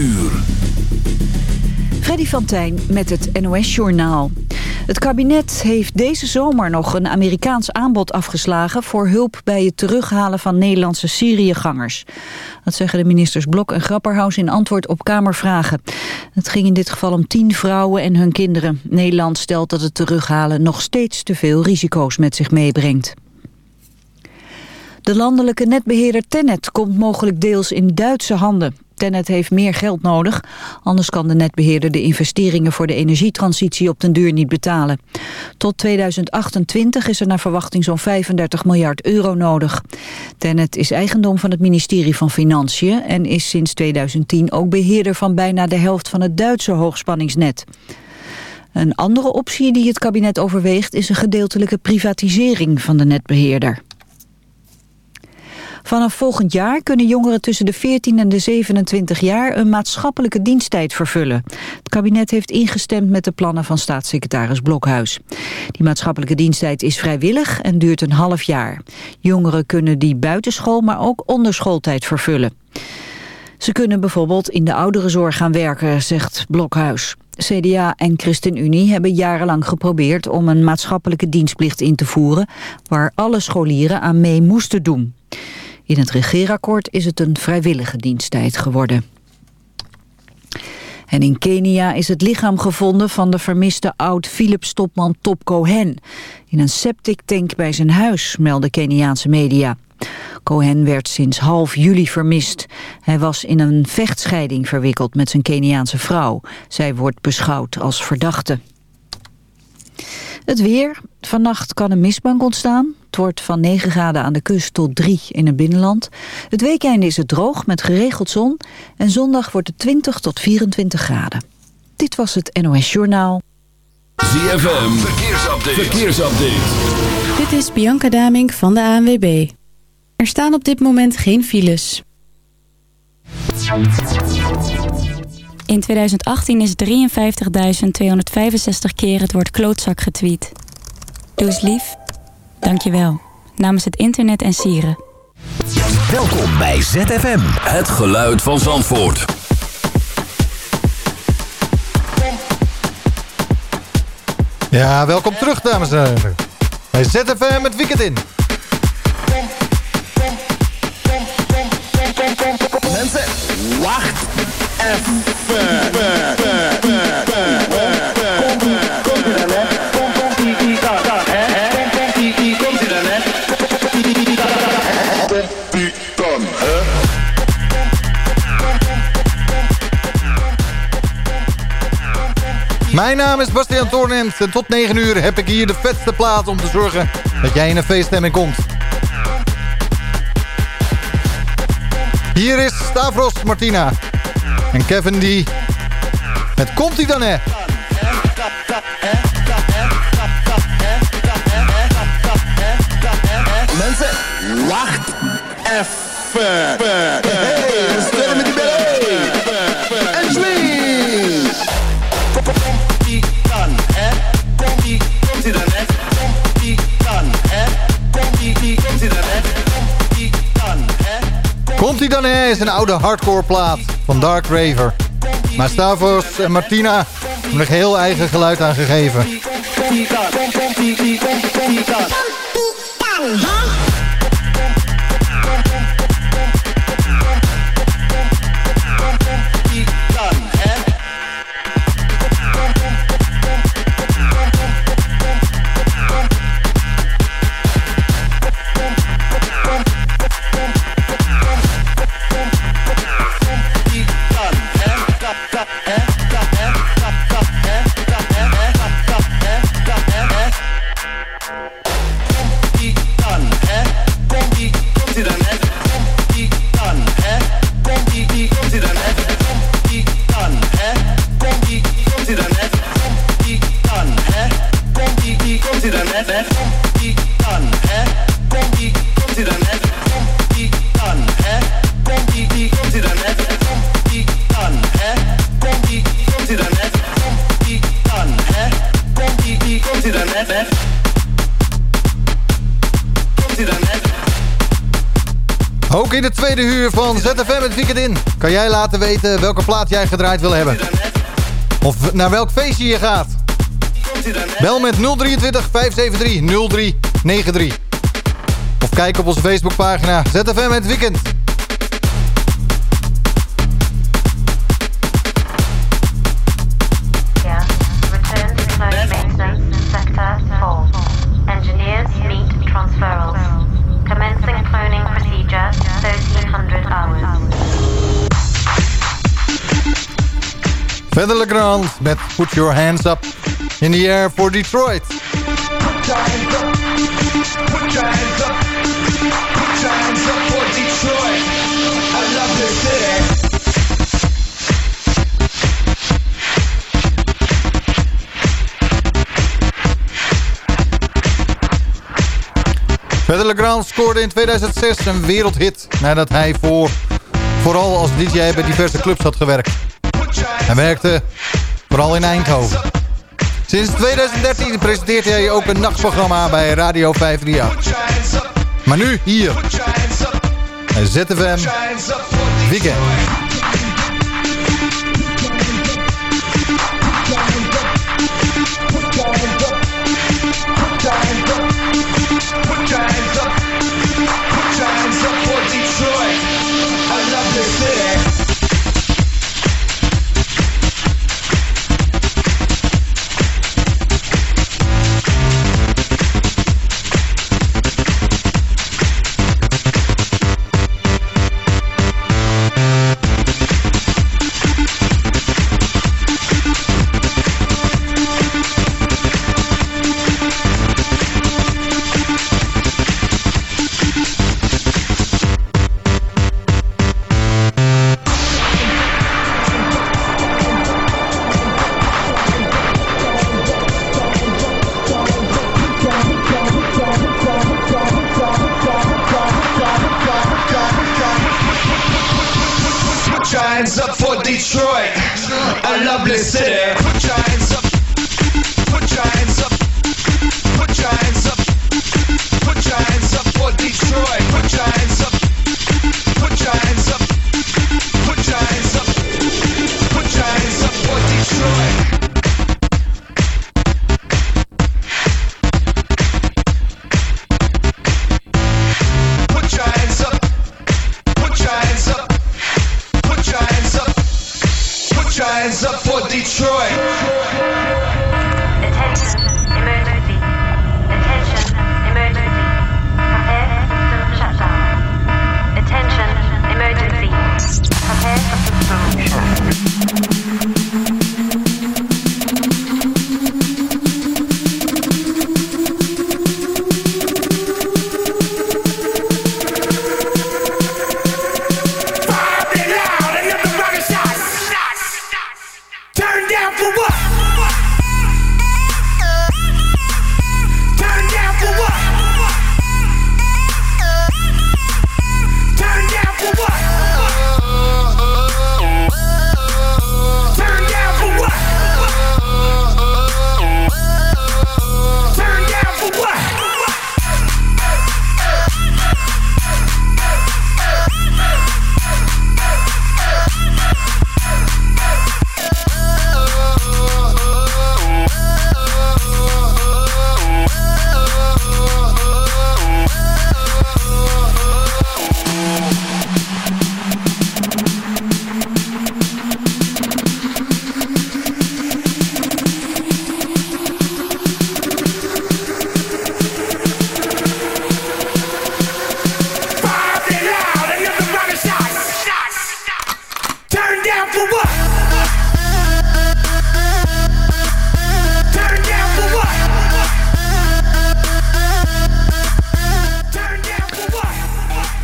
uur. Freddy van Tijn met het NOS-journaal. Het kabinet heeft deze zomer nog een Amerikaans aanbod afgeslagen... voor hulp bij het terughalen van Nederlandse Syriëgangers. Dat zeggen de ministers Blok en Grapperhaus in antwoord op Kamervragen. Het ging in dit geval om tien vrouwen en hun kinderen. Nederland stelt dat het terughalen nog steeds te veel risico's met zich meebrengt. De landelijke netbeheerder Tennet komt mogelijk deels in Duitse handen. Tennet heeft meer geld nodig, anders kan de netbeheerder de investeringen voor de energietransitie op den duur niet betalen. Tot 2028 is er naar verwachting zo'n 35 miljard euro nodig. Tennet is eigendom van het ministerie van Financiën en is sinds 2010 ook beheerder van bijna de helft van het Duitse hoogspanningsnet. Een andere optie die het kabinet overweegt is een gedeeltelijke privatisering van de netbeheerder. Vanaf volgend jaar kunnen jongeren tussen de 14 en de 27 jaar een maatschappelijke diensttijd vervullen. Het kabinet heeft ingestemd met de plannen van staatssecretaris Blokhuis. Die maatschappelijke diensttijd is vrijwillig en duurt een half jaar. Jongeren kunnen die buitenschool, maar ook onderschooltijd vervullen. Ze kunnen bijvoorbeeld in de ouderenzorg gaan werken, zegt Blokhuis. CDA en ChristenUnie hebben jarenlang geprobeerd om een maatschappelijke dienstplicht in te voeren... waar alle scholieren aan mee moesten doen. In het regeerakkoord is het een vrijwillige diensttijd geworden. En in Kenia is het lichaam gevonden van de vermiste oud-Philips-topman Top Cohen. In een septic tank bij zijn huis, melden Keniaanse media. Cohen werd sinds half juli vermist. Hij was in een vechtscheiding verwikkeld met zijn Keniaanse vrouw. Zij wordt beschouwd als verdachte. Het weer. Vannacht kan een mistbank ontstaan. Het wordt van 9 graden aan de kust tot 3 in het binnenland. Het weekende is het droog met geregeld zon. En zondag wordt het 20 tot 24 graden. Dit was het NOS Journaal. ZFM. Verkeersupdate. Verkeersupdate. Dit is Bianca Damink van de ANWB. Er staan op dit moment geen files. In 2018 is 53.265 keer het woord klootzak getweet. Doe eens lief. Dank je wel. Namens het internet en sieren. Welkom bij ZFM. Het geluid van Zandvoort. Ja, welkom terug dames en heren. Bij ZFM het weekend in. Mensen, wacht even. Mijn naam is Bastiaan Toornent en tot 9 uur heb ik hier de vetste plaat om te zorgen dat jij in een feeststemming komt. Hier is Stavros Martina en Kevin D. Met Komt ie dan hè? Mensen, wacht even. Komt ie dan is een oude hardcore plaat van Dark Raver. Maar Stavros en Martina hebben er heel eigen geluid aan gegeven. Tweede huur van ZFM het weekend in... kan jij laten weten welke plaat jij gedraaid wil hebben. Of naar welk feestje je gaat. Bel met 023 573 0393. Of kijk op onze Facebookpagina ZFM het weekend. Verder Legrand met Put Your Hands Up in the Air for Detroit. Verder Legrand scoorde in 2006 een wereldhit nadat hij voor, vooral als DJ bij diverse clubs had gewerkt. Hij werkte vooral in Eindhoven. Sinds 2013 presenteert hij ook een nachtprogramma bij Radio 538. Maar nu hier. ZFM Weekend.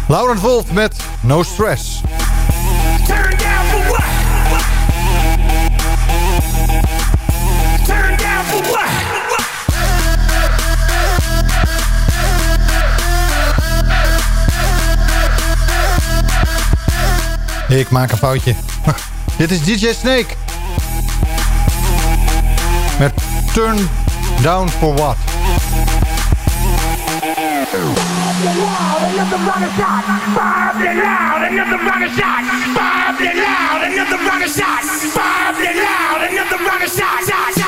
Lauren Volt met No Stress. Ik maak een foutje. Dit is DJ Snake. Met Turn Down For What. loud, another rocket shot. Five and loud, another rocket shot. Five and loud, another rocket shot. Five and loud, another rocket shot. shot, shot.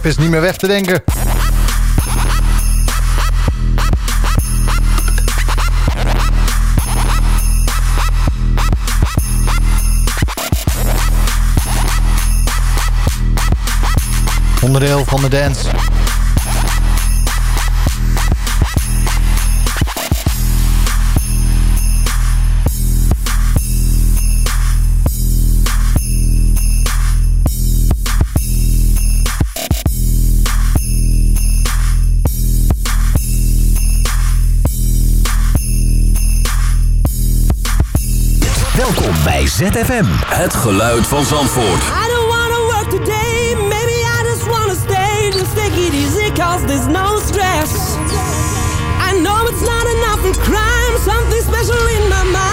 Is niet meer weg te denken. Onderdeel van de dance. Bij ZFM. Het geluid van Zandvoort. I don't wanna work today, maybe I just wanna stay. Just take it easy, cause there's no stress. I know it's not enough of crime, something special in my mind.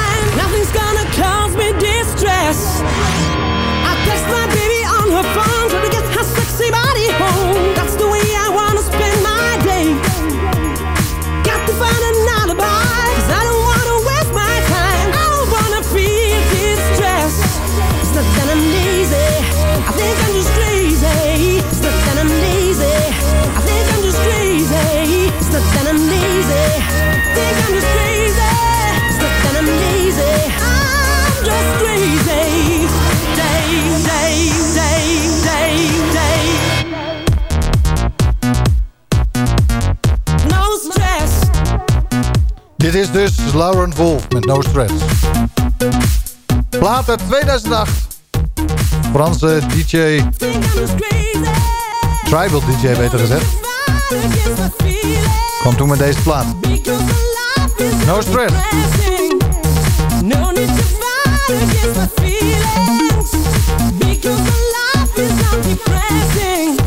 Is dus Lauren Wolf met No Stress. Uit 2008. Franse DJ, tribal DJ beter gezegd. Kwam toen met deze plaat. No stress. No need to fight against my feelings Because life is not depressing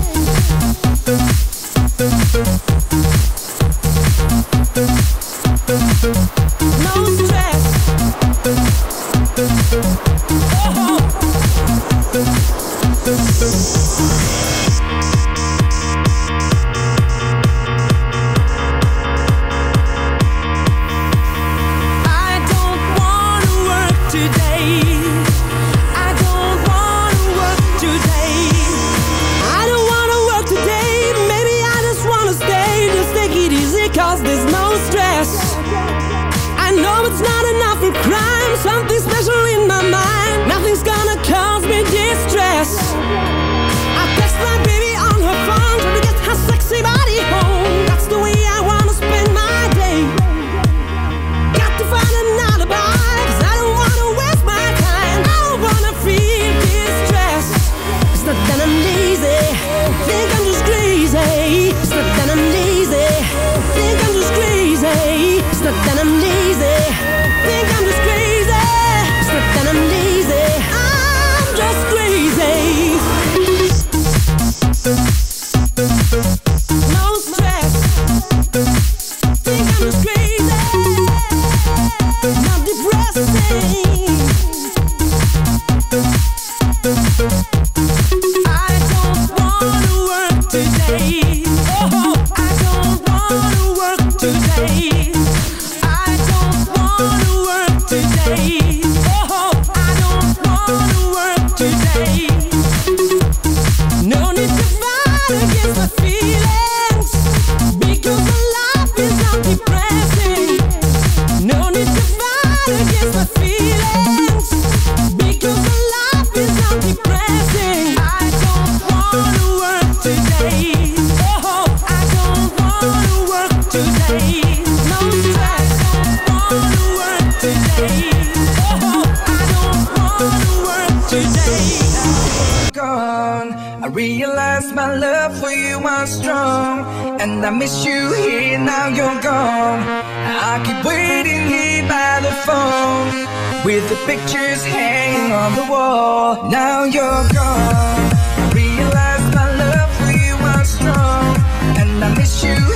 I realize my love for you was strong, and I miss you here. Now you're gone. I keep waiting here by the phone with the pictures hanging on the wall. Now you're gone. I realize my love for you was strong, and I miss you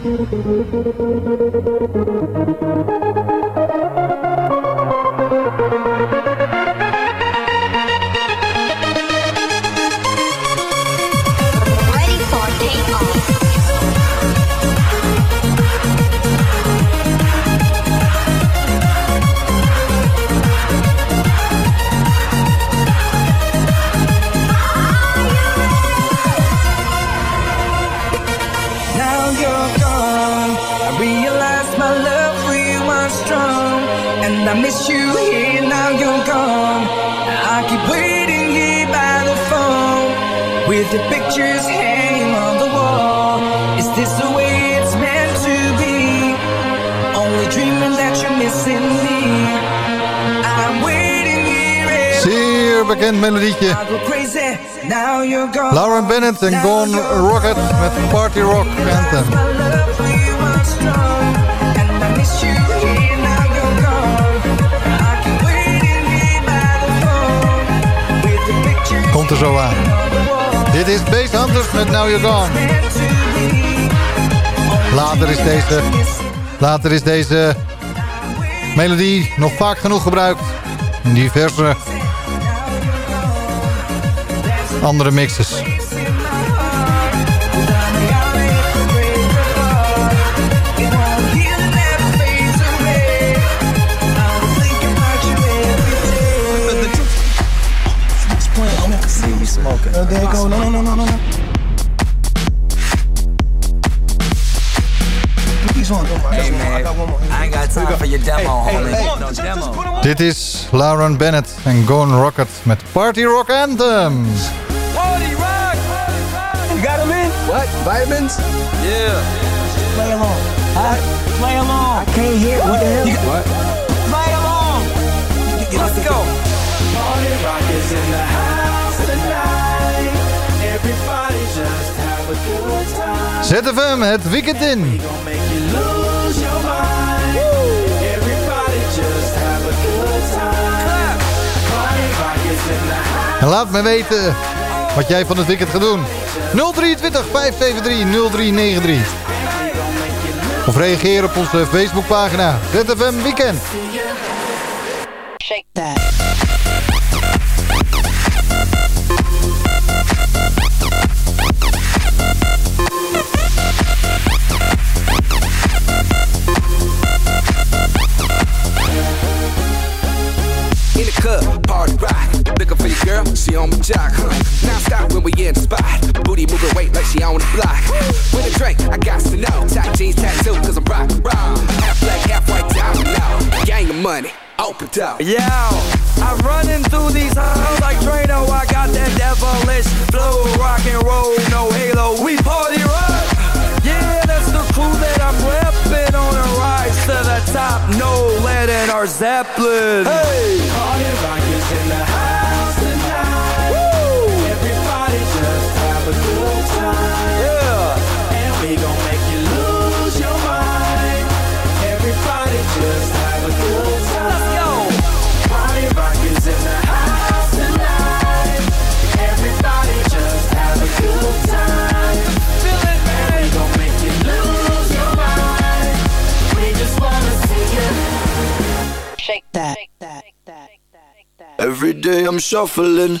Thank you. Bekend melodietje. Lauren Bennett en Gone Rocket met Party Rock Anthem. Komt er zo aan. Dit is Base Hunters met Now You're Gone. Later is deze, later is deze melodie nog vaak genoeg gebruikt. In diverse andere mixes. There you go. No, no, no, no, no, no. Put these on. Hey, man. I got one more. I ain't got time for your demo, homie. No demo. Dit is Lauren Bennett en Gone Rocket met Party Rock Anthem. What? Vitamins? Yeah. Play along. Huh? Play along. I can't hear. What the hell? You what? Play along. Let's go. Party rock is in the house tonight. Everybody just have a good time. ZFM het weekend in. Gonna make you lose your mind. Everybody just have a good time. Party rock is in the house. En laat me weten wat jij van het weekend gaat doen. 023 573 0393. Of reageer op onze Facebookpagina ZFM Weekend. She on the block. With a drink, I got to know. Tight jeans tattoo, cause I'm rock, rock. Half black, half white, down now. Gang of money, open up. Yeah, I'm running through these halls like Drano. I got that devilish flow, rock and roll, no halo. We party rock. Yeah, that's the crew that I'm repping on a rise to the top. No lead in our Zeppelin. Hey, Party rock day I'm shuffling.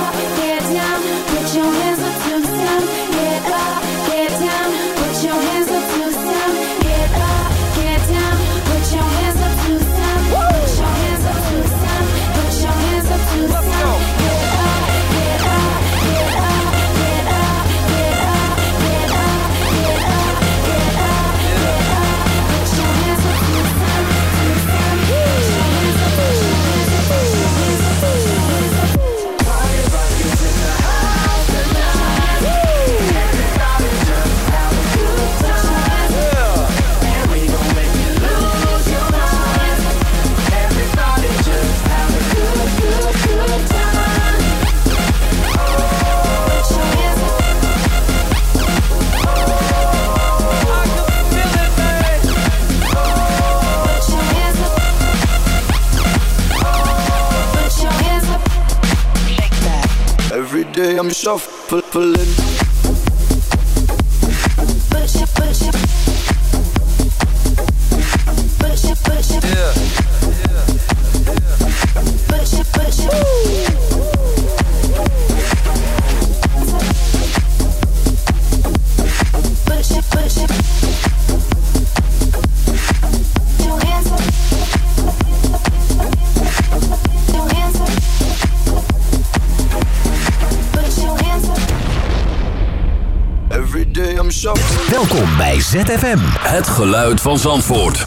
ZFM. Het geluid van Zandvoort.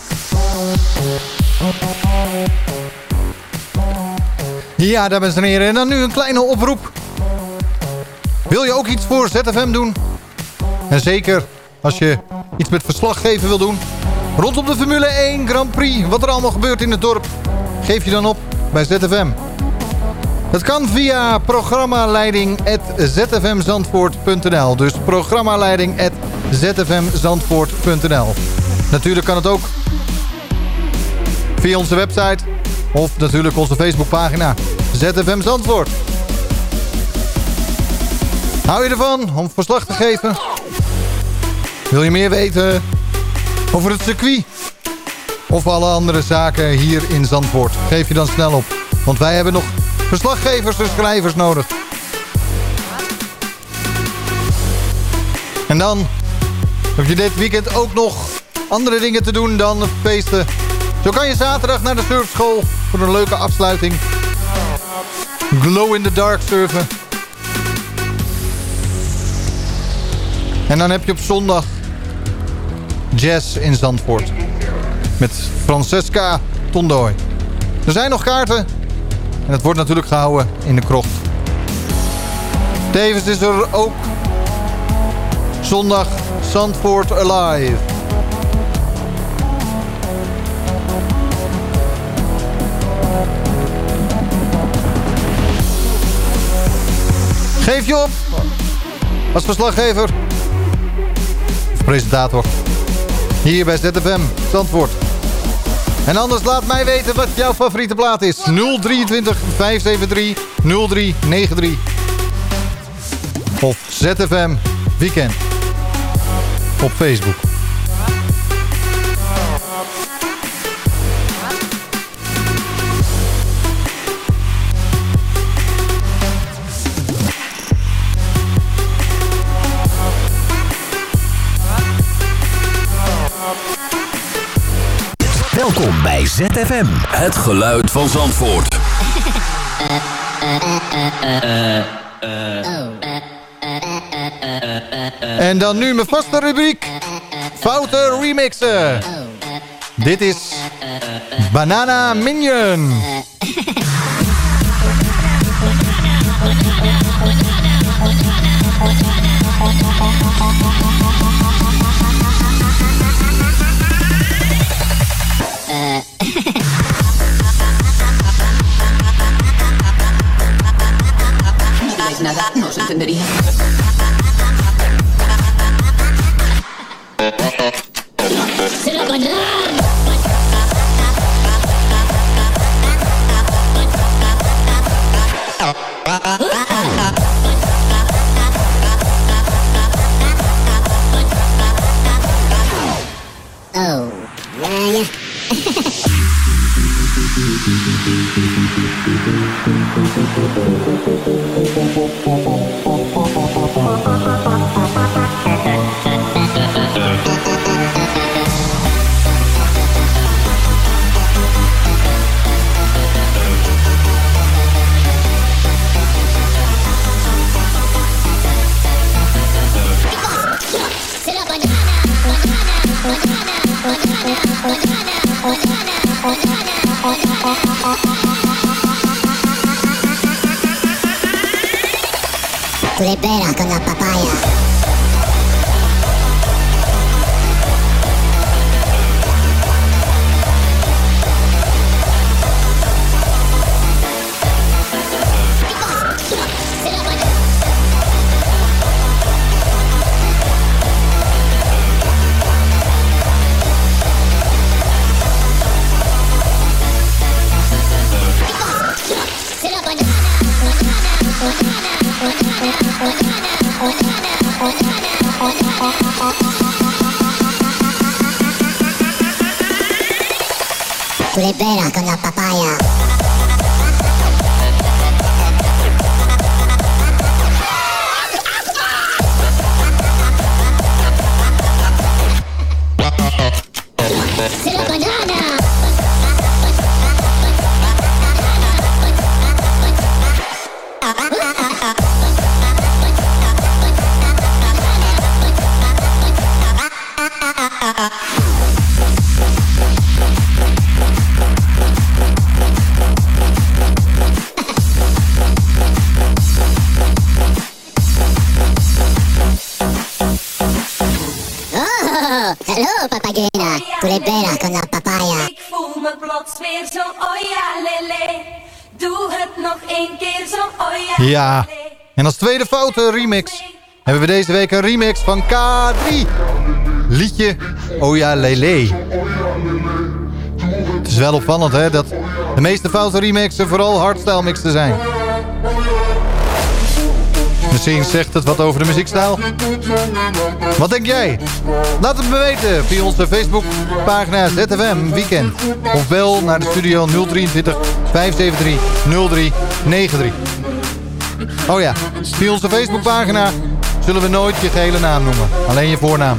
Ja, dames en heren. En dan nu een kleine oproep. Wil je ook iets voor ZFM doen? En zeker als je iets met verslaggeven wil doen. Rondom de Formule 1 Grand Prix. Wat er allemaal gebeurt in het dorp. Geef je dan op bij ZFM. Het kan via programmaleiding.zfmzandvoort.nl. Dus programmaleiding.zfmzandvoort.nl. Natuurlijk kan het ook via onze website of natuurlijk onze Facebookpagina ZFM Zandvoort. Hou je ervan om verslag te geven? Wil je meer weten over het circuit? Of alle andere zaken hier in Zandvoort? Geef je dan snel op. Want wij hebben nog verslaggevers en schrijvers nodig. En dan heb je dit weekend ook nog andere dingen te doen dan feesten. Zo kan je zaterdag naar de surfschool voor een leuke afsluiting. Glow in the dark surfen. En dan heb je op zondag jazz in Zandvoort. Met Francesca Tondooi. Er zijn nog kaarten. En het wordt natuurlijk gehouden in de krocht. Tevens is er ook zondag Zandvoort Alive. Geef je op als verslaggever of presentator hier bij ZFM Zandvoort. En anders laat mij weten wat jouw favoriete plaat is. 023 573 0393 of ZFM Weekend op Facebook. Welkom bij ZFM. Het geluid van Zandvoort. En dan nu mijn vaste rubriek. Foute remixen. Dit is Banana Minion. nada, no se entendería. En als tweede foute remix hebben we deze week een remix van K3. Liedje ja Lele. Het is wel opvallend hè, dat de meeste foute remixen vooral hardstyle mixen zijn. Misschien zegt het wat over de muziekstijl. Wat denk jij? Laat het me weten via onze Facebookpagina ZFM Weekend. Of bel naar de studio 023 573 0393. Oh ja, via onze Facebookpagina zullen we nooit je gehele naam noemen. Alleen je voornaam.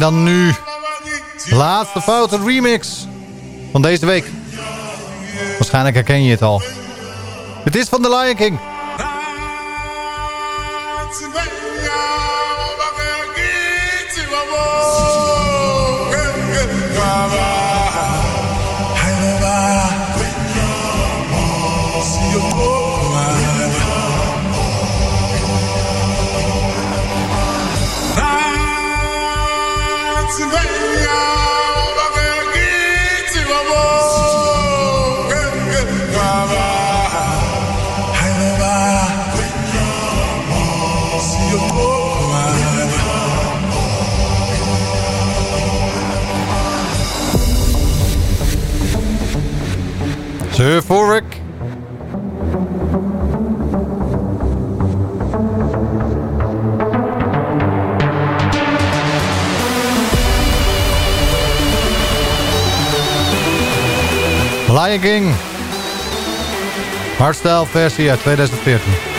dan nu. Laatste foute remix van deze week. Waarschijnlijk herken je het al. Het is van The Lion King. Vork. Lion King. Hardstyle versie uit 2014.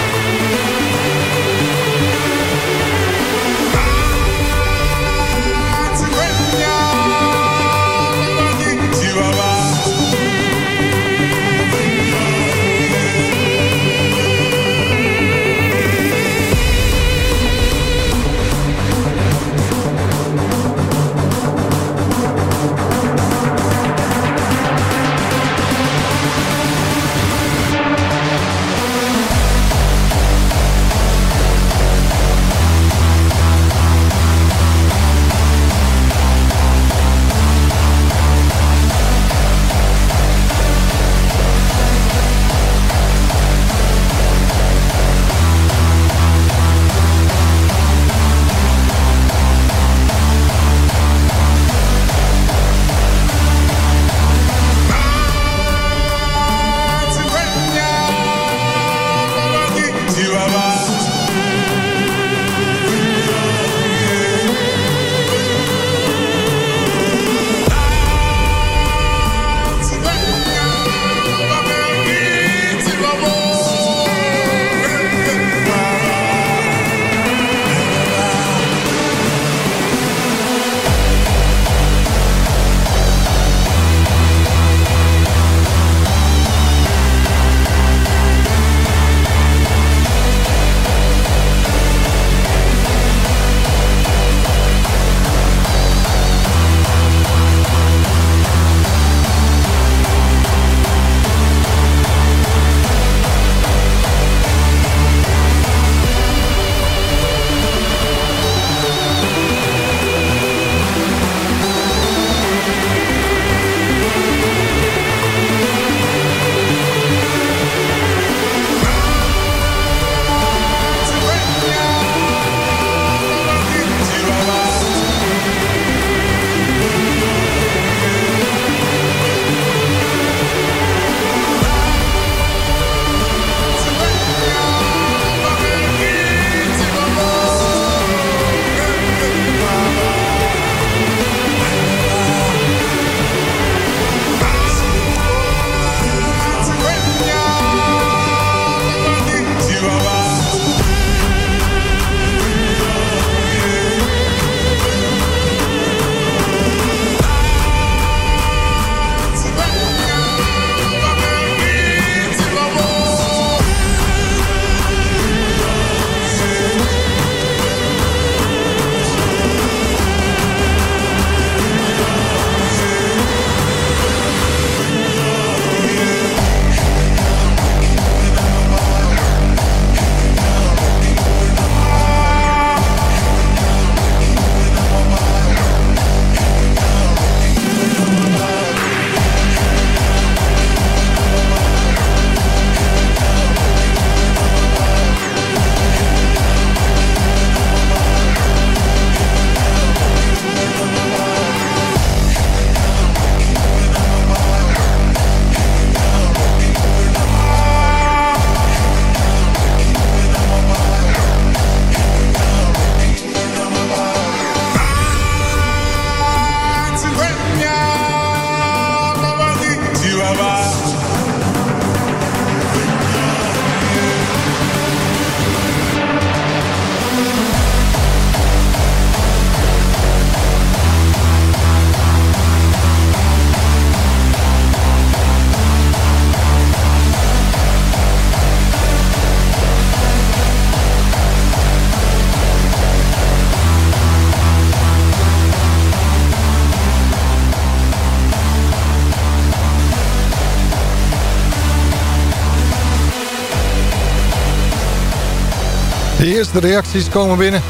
De reacties komen binnen.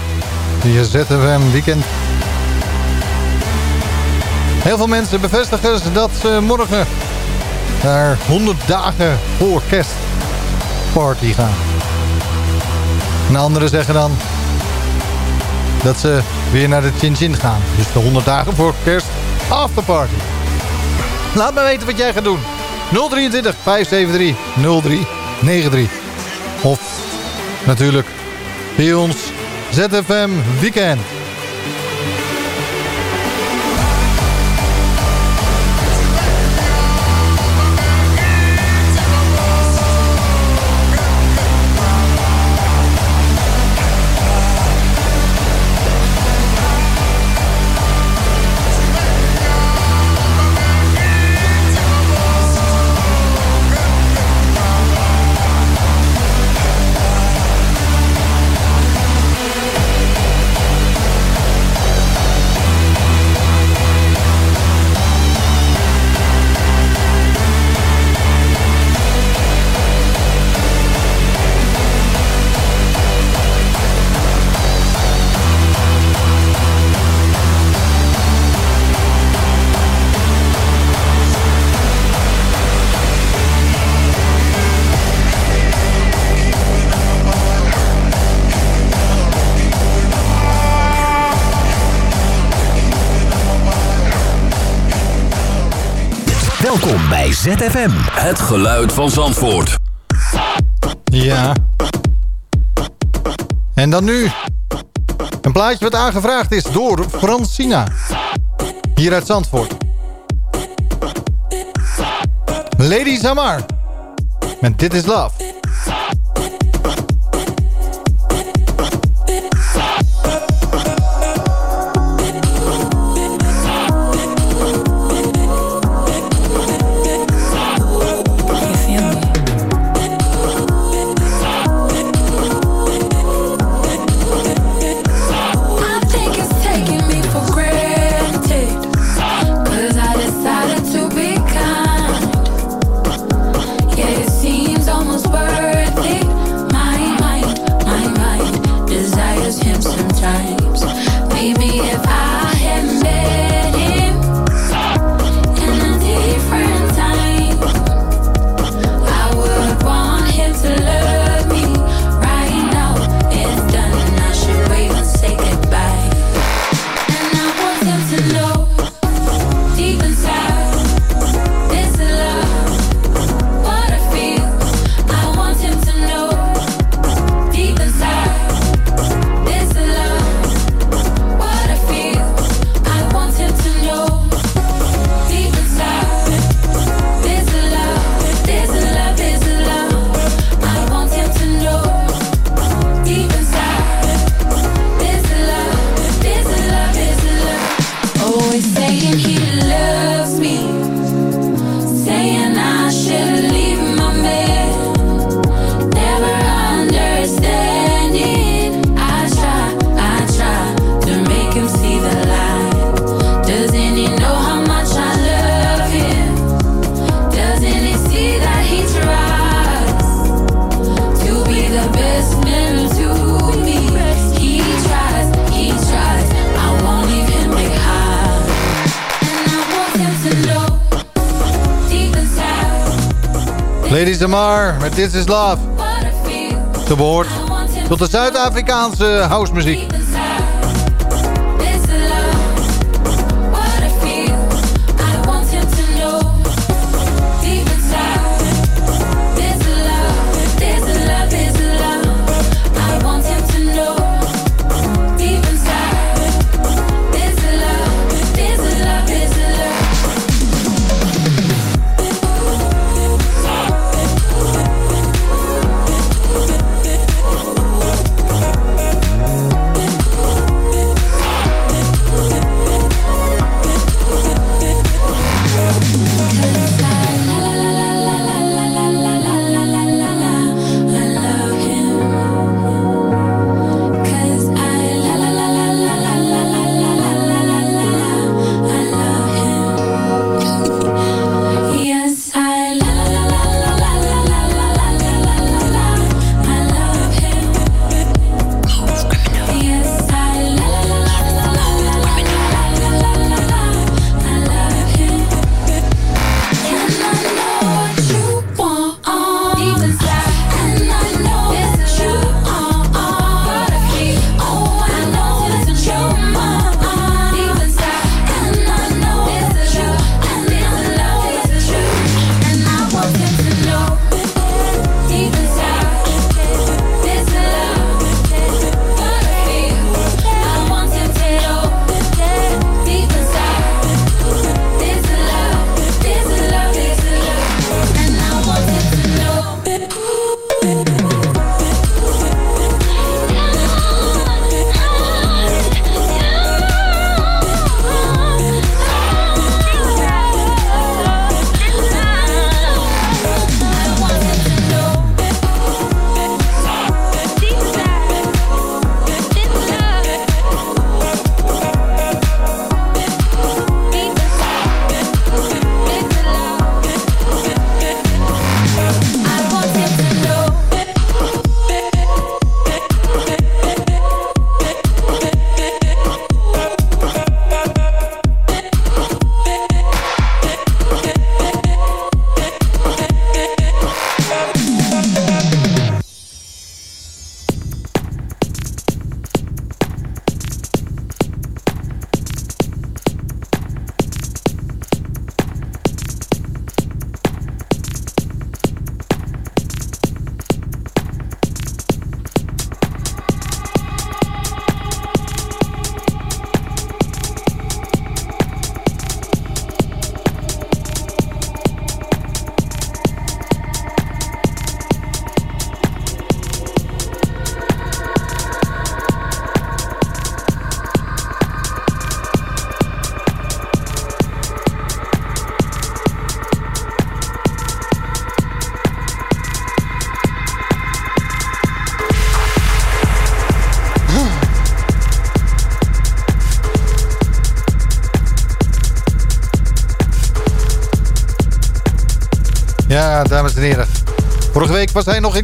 Via ZFM Weekend. Heel veel mensen bevestigen dat ze morgen naar 100 dagen voor kerstparty gaan. En anderen zeggen dan dat ze weer naar de Chin gaan. Dus de 100 dagen voor kerst afterparty. Laat me weten wat jij gaat doen. 023 573 0393. Of natuurlijk bij ons ZFM Weekend. Welkom bij ZFM. Het geluid van Zandvoort. Ja. En dan nu. Een plaatje wat aangevraagd is door Francina. Hier uit Zandvoort. Lady Zamar. Met Dit is Love. This Is Love. te behoort tot de Zuid-Afrikaanse housemuziek.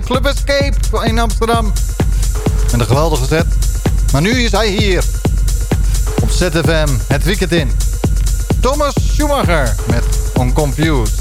Club Escape in Amsterdam. En een geweldige set. Maar nu is hij hier. Op ZFM, het weekend in. Thomas Schumacher met Unconfused.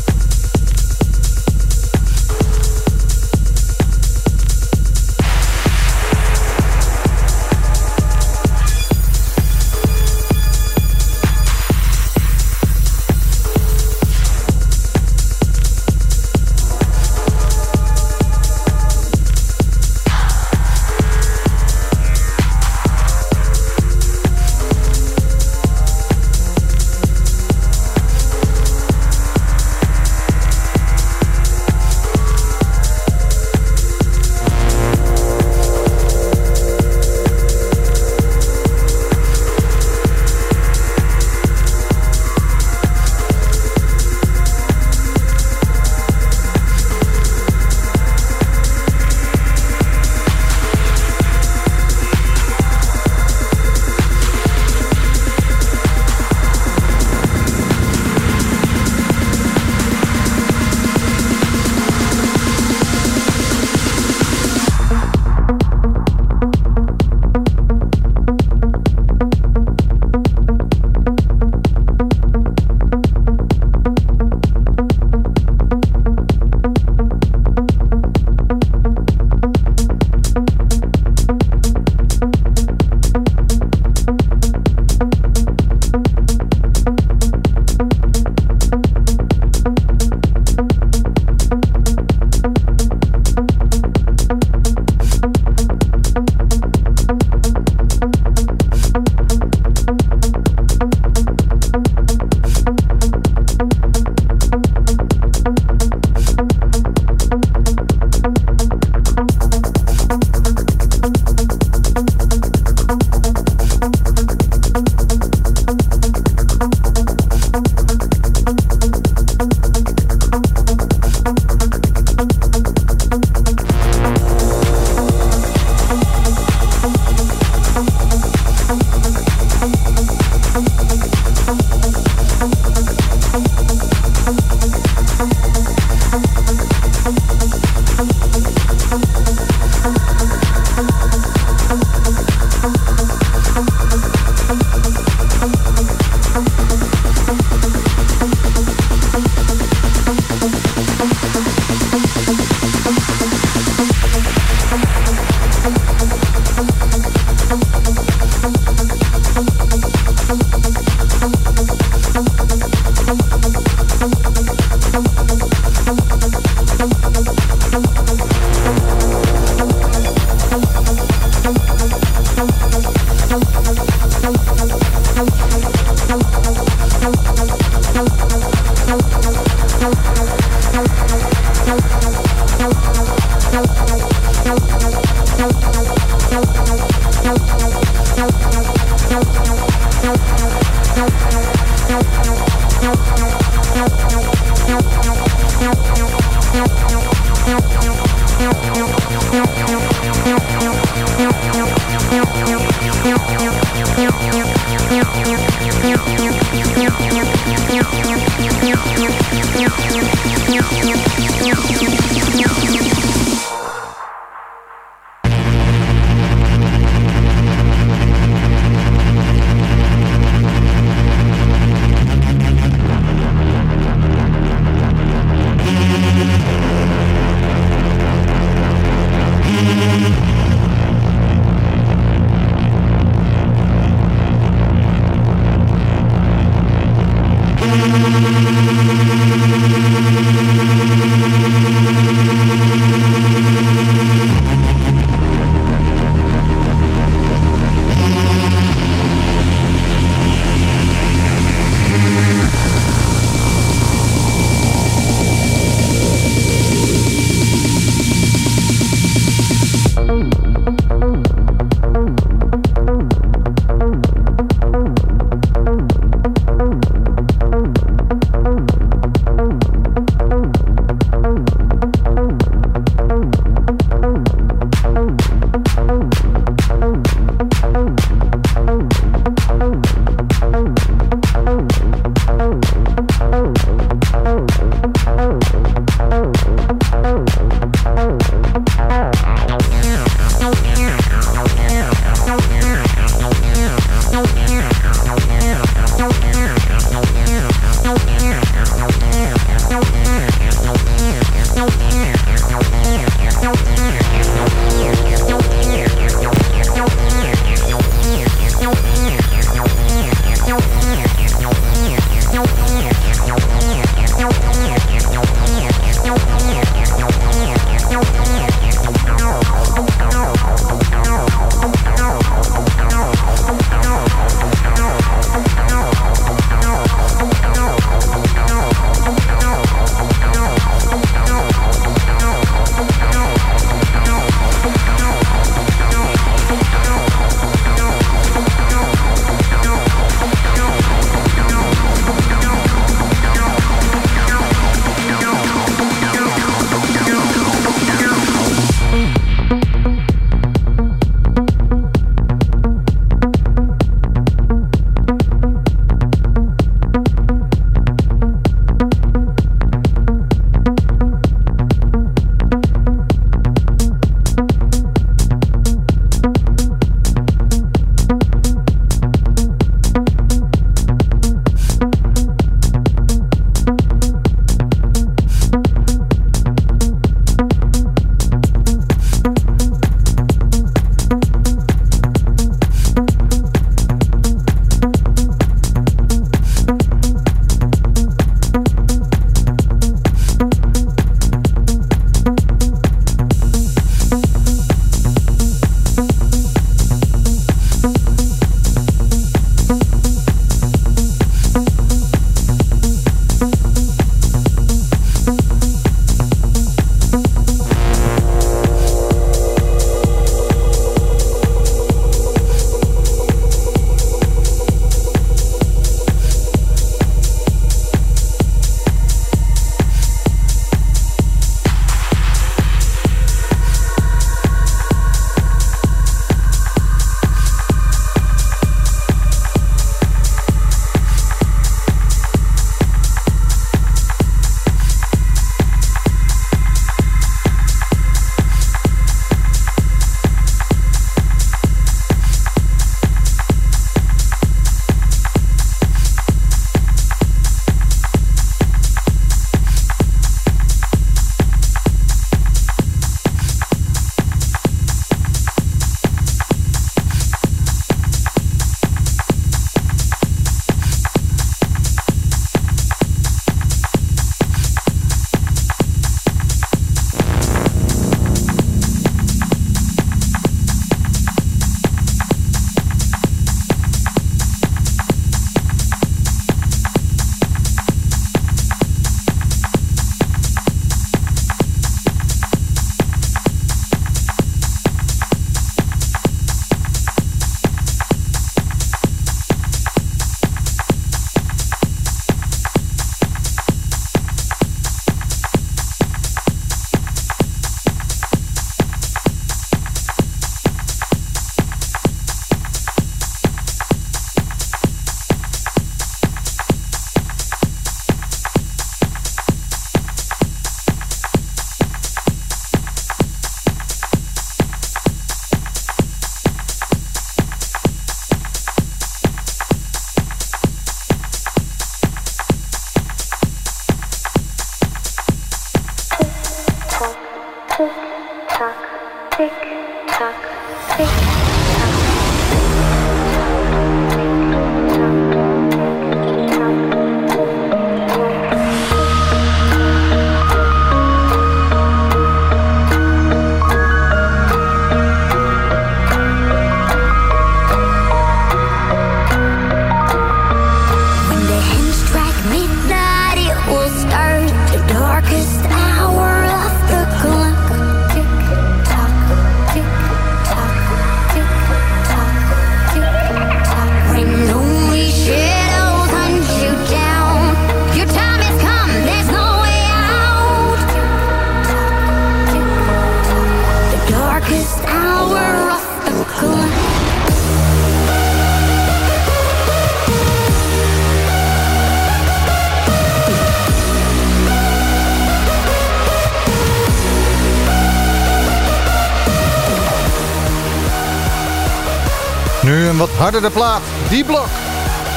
Harder de plaat. D-Block.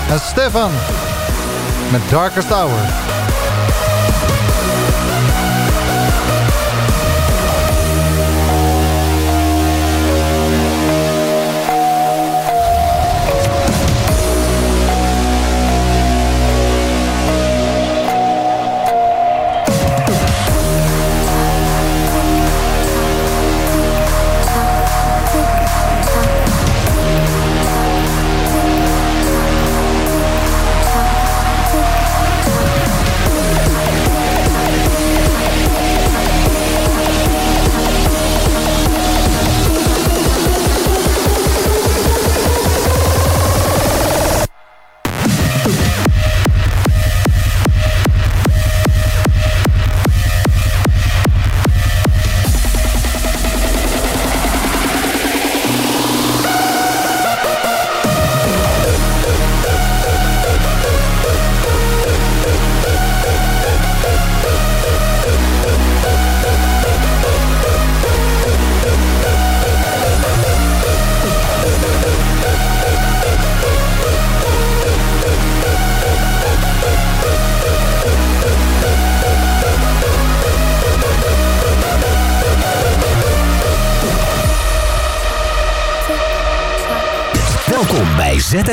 En Stefan met Darkest Hour.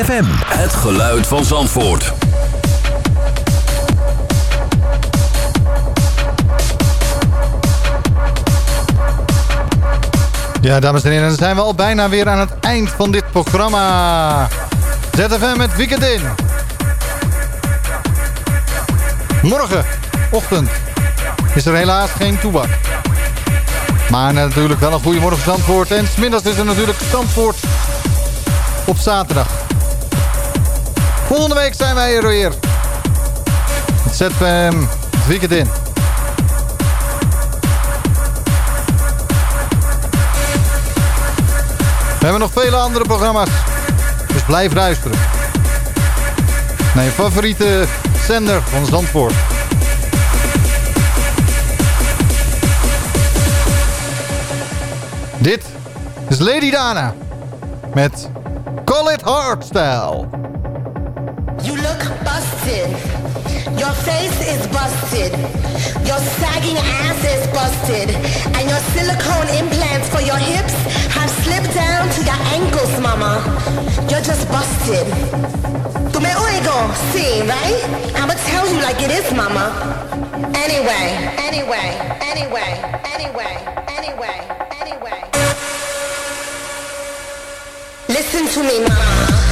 ZFM. Het geluid van Zandvoort. Ja, dames en heren, dan zijn we al bijna weer aan het eind van dit programma. ZFM met Weekend In. Morgen, ochtend, is er helaas geen toebak. Maar natuurlijk wel een goede morgen Zandvoort. En smiddags is er natuurlijk Zandvoort op zaterdag. Volgende week zijn wij er weer. Het ZFM het Weekend In. We hebben nog vele andere programma's. Dus blijf luisteren. Naar je favoriete zender van Zandvoort. Dit is Lady Dana. Met Call It Hardstyle. You look busted. Your face is busted. Your sagging ass is busted. And your silicone implants for your hips have slipped down to your ankles, mama. You're just busted. Tu me oigo, see, right? I'ma tell you like it is, mama. Anyway, anyway, anyway, anyway, anyway, anyway. Listen to me, mama.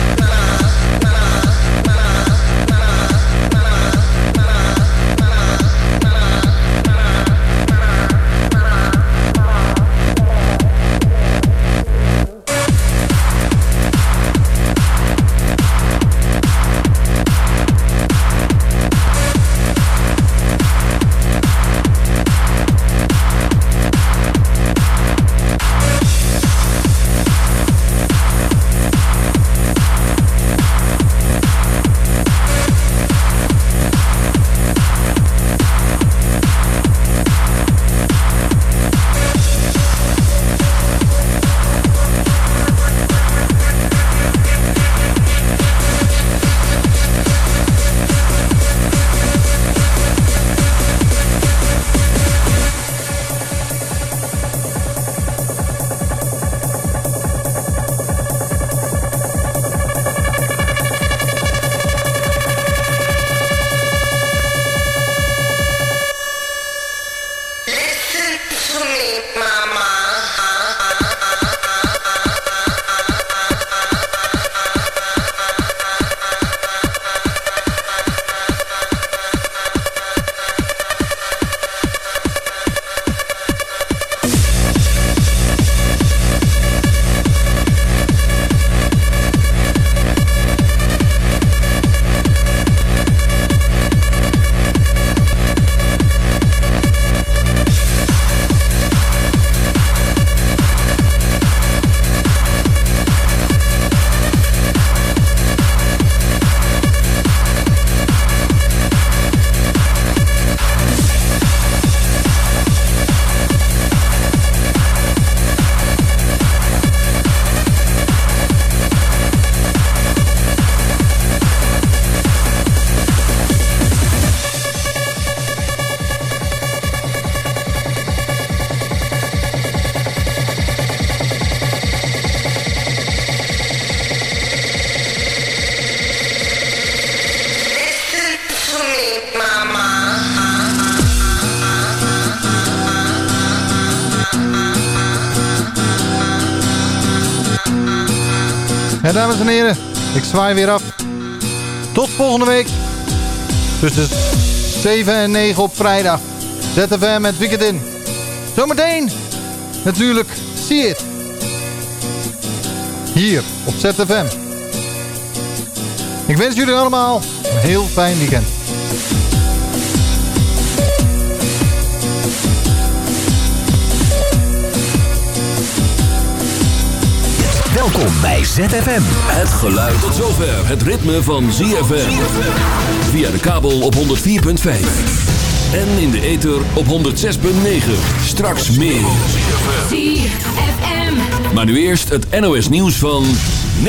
Zwaai weer af. Tot volgende week. Tussen 7 en 9 op vrijdag. ZFM met Weekend In. Zometeen, natuurlijk, zie het. Hier op ZFM. Ik wens jullie allemaal een heel fijn weekend. Welkom bij ZFM. Het geluid tot zover. Het ritme van ZFM. Via de kabel op 104.5. En in de ether op 106.9. Straks meer. ZFM. Maar nu eerst het NOS nieuws van...